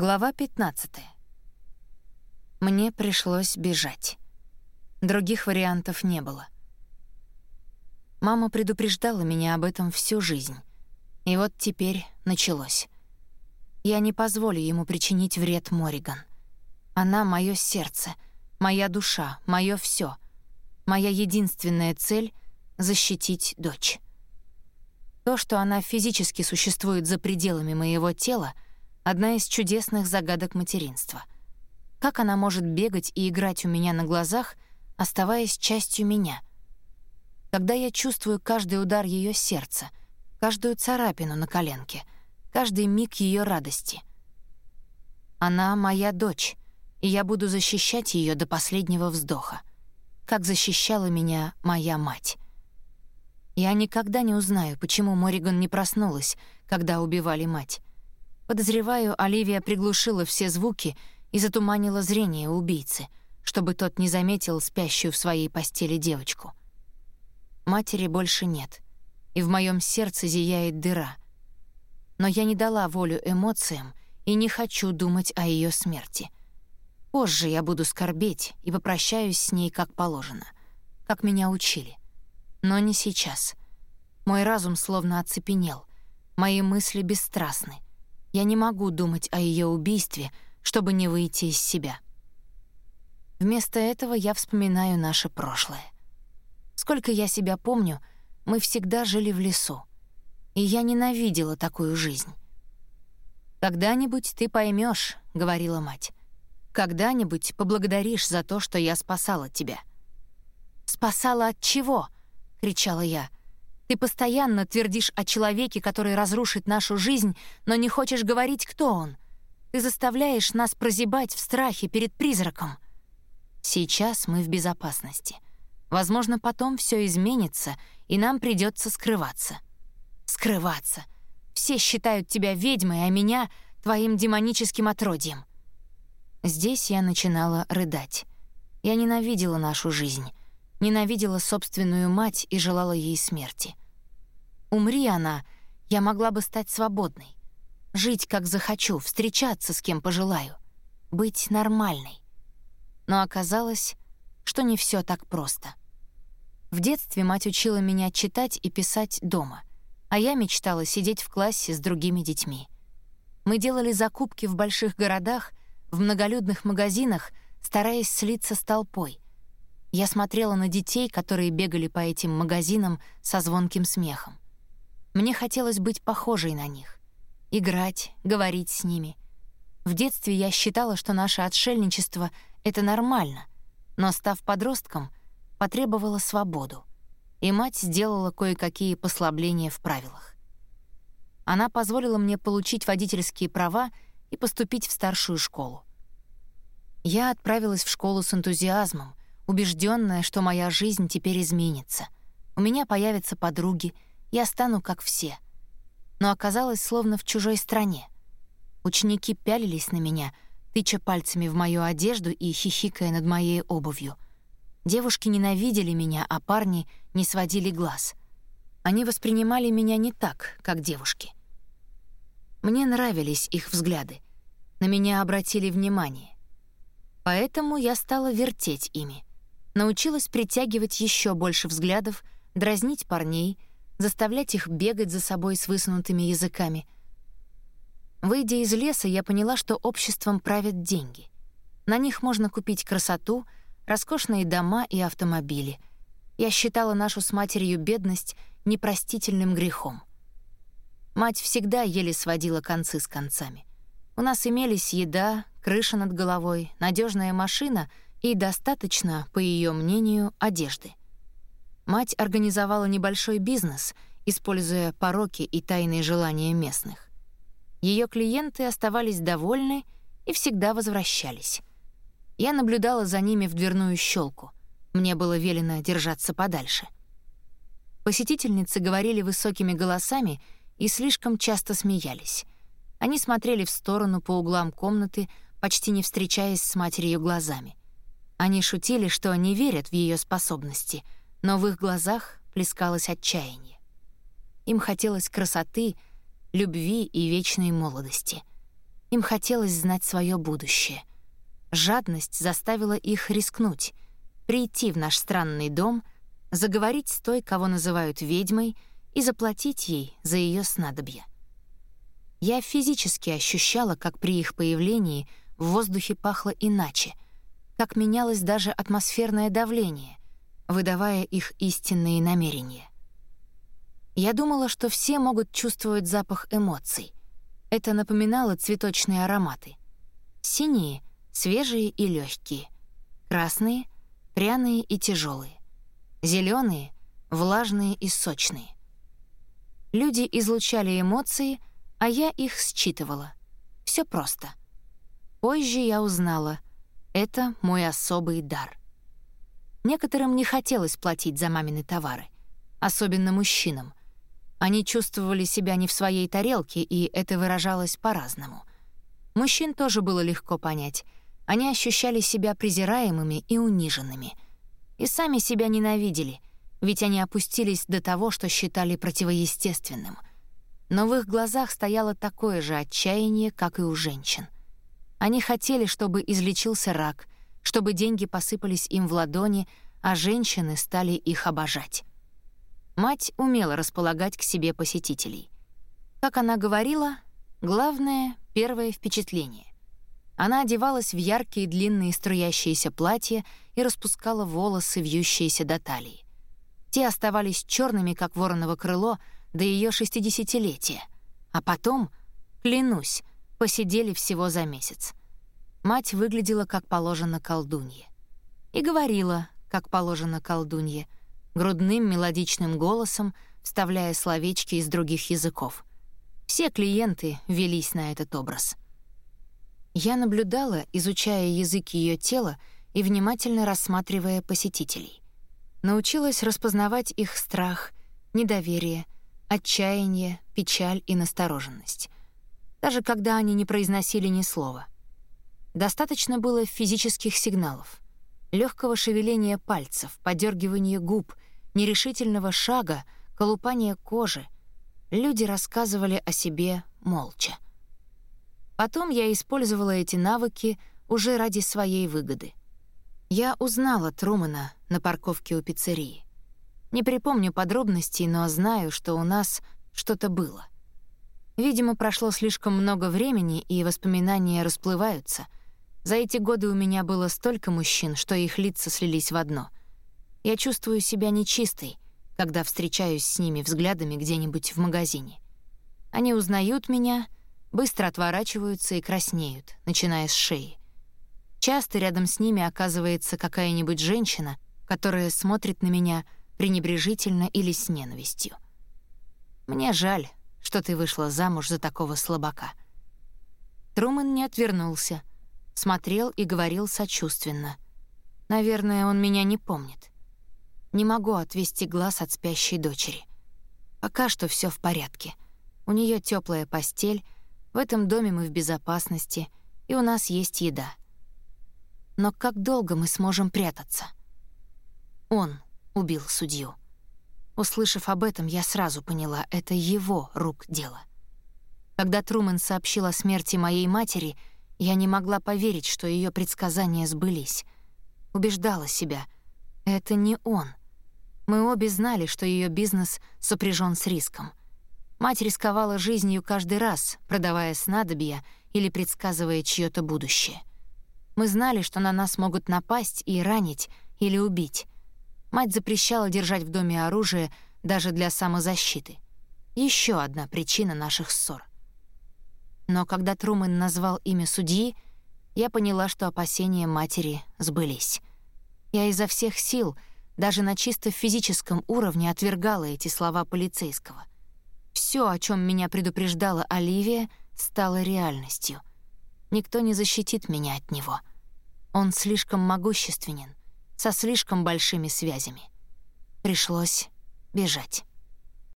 Глава 15. Мне пришлось бежать. Других вариантов не было. Мама предупреждала меня об этом всю жизнь. И вот теперь началось. Я не позволю ему причинить вред Мориган. Она — мое сердце, моя душа, мое все. Моя единственная цель — защитить дочь. То, что она физически существует за пределами моего тела — одна из чудесных загадок материнства. Как она может бегать и играть у меня на глазах, оставаясь частью меня? Когда я чувствую каждый удар ее сердца, каждую царапину на коленке, каждый миг ее радости. Она моя дочь, и я буду защищать ее до последнего вздоха, как защищала меня моя мать. Я никогда не узнаю, почему Мориган не проснулась, когда убивали мать. Подозреваю, Оливия приглушила все звуки и затуманила зрение убийцы, чтобы тот не заметил спящую в своей постели девочку. Матери больше нет, и в моем сердце зияет дыра. Но я не дала волю эмоциям и не хочу думать о ее смерти. Позже я буду скорбеть и попрощаюсь с ней как положено, как меня учили — но не сейчас. Мой разум словно оцепенел. Мои мысли бесстрастны. Я не могу думать о ее убийстве, чтобы не выйти из себя. Вместо этого я вспоминаю наше прошлое. Сколько я себя помню, мы всегда жили в лесу. И я ненавидела такую жизнь. «Когда-нибудь ты поймешь, говорила мать. «Когда-нибудь поблагодаришь за то, что я спасала тебя». «Спасала от чего?» — кричала я. «Ты постоянно твердишь о человеке, который разрушит нашу жизнь, но не хочешь говорить, кто он. Ты заставляешь нас прозябать в страхе перед призраком». Сейчас мы в безопасности. Возможно, потом все изменится, и нам придется скрываться. Скрываться. Все считают тебя ведьмой, а меня — твоим демоническим отродьем. Здесь я начинала рыдать. Я ненавидела нашу жизнь ненавидела собственную мать и желала ей смерти. Умри она, я могла бы стать свободной, жить как захочу, встречаться с кем пожелаю, быть нормальной. Но оказалось, что не все так просто. В детстве мать учила меня читать и писать дома, а я мечтала сидеть в классе с другими детьми. Мы делали закупки в больших городах, в многолюдных магазинах, стараясь слиться с толпой — я смотрела на детей, которые бегали по этим магазинам со звонким смехом. Мне хотелось быть похожей на них. Играть, говорить с ними. В детстве я считала, что наше отшельничество — это нормально, но, став подростком, потребовала свободу. И мать сделала кое-какие послабления в правилах. Она позволила мне получить водительские права и поступить в старшую школу. Я отправилась в школу с энтузиазмом, убежденная, что моя жизнь теперь изменится. У меня появятся подруги, я стану как все. Но оказалось словно в чужой стране. Ученики пялились на меня, тыча пальцами в мою одежду и хихикая над моей обувью. Девушки ненавидели меня, а парни не сводили глаз. Они воспринимали меня не так, как девушки. Мне нравились их взгляды. На меня обратили внимание. Поэтому я стала вертеть ими научилась притягивать еще больше взглядов, дразнить парней, заставлять их бегать за собой с высунутыми языками. Выйдя из леса, я поняла, что обществом правят деньги. На них можно купить красоту, роскошные дома и автомобили. Я считала нашу с матерью бедность непростительным грехом. Мать всегда еле сводила концы с концами. У нас имелись еда, крыша над головой, надежная машина — и достаточно, по ее мнению, одежды. Мать организовала небольшой бизнес, используя пороки и тайные желания местных. Ее клиенты оставались довольны и всегда возвращались. Я наблюдала за ними в дверную щелку. Мне было велено держаться подальше. Посетительницы говорили высокими голосами и слишком часто смеялись. Они смотрели в сторону по углам комнаты, почти не встречаясь с матерью глазами. Они шутили, что не верят в ее способности, но в их глазах плескалось отчаяние. Им хотелось красоты, любви и вечной молодости. Им хотелось знать свое будущее. Жадность заставила их рискнуть, прийти в наш странный дом, заговорить с той, кого называют ведьмой, и заплатить ей за ее снадобье. Я физически ощущала, как при их появлении в воздухе пахло иначе, как менялось даже атмосферное давление, выдавая их истинные намерения. Я думала, что все могут чувствовать запах эмоций. Это напоминало цветочные ароматы. Синие — свежие и легкие, красные — пряные и тяжелые, зеленые — влажные и сочные. Люди излучали эмоции, а я их считывала. Все просто. Позже я узнала — это мой особый дар. Некоторым не хотелось платить за мамины товары, особенно мужчинам. Они чувствовали себя не в своей тарелке, и это выражалось по-разному. Мужчин тоже было легко понять. Они ощущали себя презираемыми и униженными. И сами себя ненавидели, ведь они опустились до того, что считали противоестественным. Но в их глазах стояло такое же отчаяние, как и у женщин. Они хотели, чтобы излечился рак, чтобы деньги посыпались им в ладони, а женщины стали их обожать. Мать умела располагать к себе посетителей. Как она говорила, главное — первое впечатление. Она одевалась в яркие длинные струящиеся платья и распускала волосы, вьющиеся до талии. Те оставались черными, как вороново крыло, до ее шестидесятилетия. А потом, клянусь, посидели всего за месяц. Мать выглядела, как положено колдунье. И говорила, как положено колдунье — грудным мелодичным голосом, вставляя словечки из других языков. Все клиенты велись на этот образ. Я наблюдала, изучая язык ее тела и внимательно рассматривая посетителей. Научилась распознавать их страх, недоверие, отчаяние, печаль и настороженность. Даже когда они не произносили ни слова. Достаточно было физических сигналов — легкого шевеления пальцев, подергивания губ — нерешительного шага, колупания кожи. Люди рассказывали о себе молча. Потом я использовала эти навыки уже ради своей выгоды. Я узнала Трумана на парковке у пиццерии. Не припомню подробностей, но знаю, что у нас что-то было. Видимо, прошло слишком много времени, и воспоминания расплываются. За эти годы у меня было столько мужчин, что их лица слились в одно — я чувствую себя нечистой, когда встречаюсь с ними взглядами где-нибудь в магазине. Они узнают меня, быстро отворачиваются и краснеют, начиная с шеи. Часто рядом с ними оказывается какая-нибудь женщина, которая смотрит на меня пренебрежительно или с ненавистью. Мне жаль, что ты вышла замуж за такого слабака. Трумэн не отвернулся, смотрел и говорил сочувственно. Наверное, он меня не помнит. Не могу отвести глаз от спящей дочери. Пока что все в порядке. У нее теплая постель, в этом доме мы в безопасности, и у нас есть еда. Но как долго мы сможем прятаться? Он убил судью. Услышав об этом, я сразу поняла, это его рук дело. Когда Трумэн сообщил о смерти моей матери, я не могла поверить, что ее предсказания сбылись. Убеждала себя, это не он. Мы обе знали, что ее бизнес сопряжен с риском. Мать рисковала жизнью каждый раз, продавая снадобья или предсказывая чье то будущее. Мы знали, что на нас могут напасть и ранить или убить. Мать запрещала держать в доме оружие даже для самозащиты. Еще одна причина наших ссор. Но когда Трумэн назвал имя судьи, я поняла, что опасения матери сбылись. Я изо всех сил — даже на чисто физическом уровне отвергала эти слова полицейского. Все, о чем меня предупреждала Оливия, стало реальностью. Никто не защитит меня от него. Он слишком могущественен, со слишком большими связями. Пришлось бежать.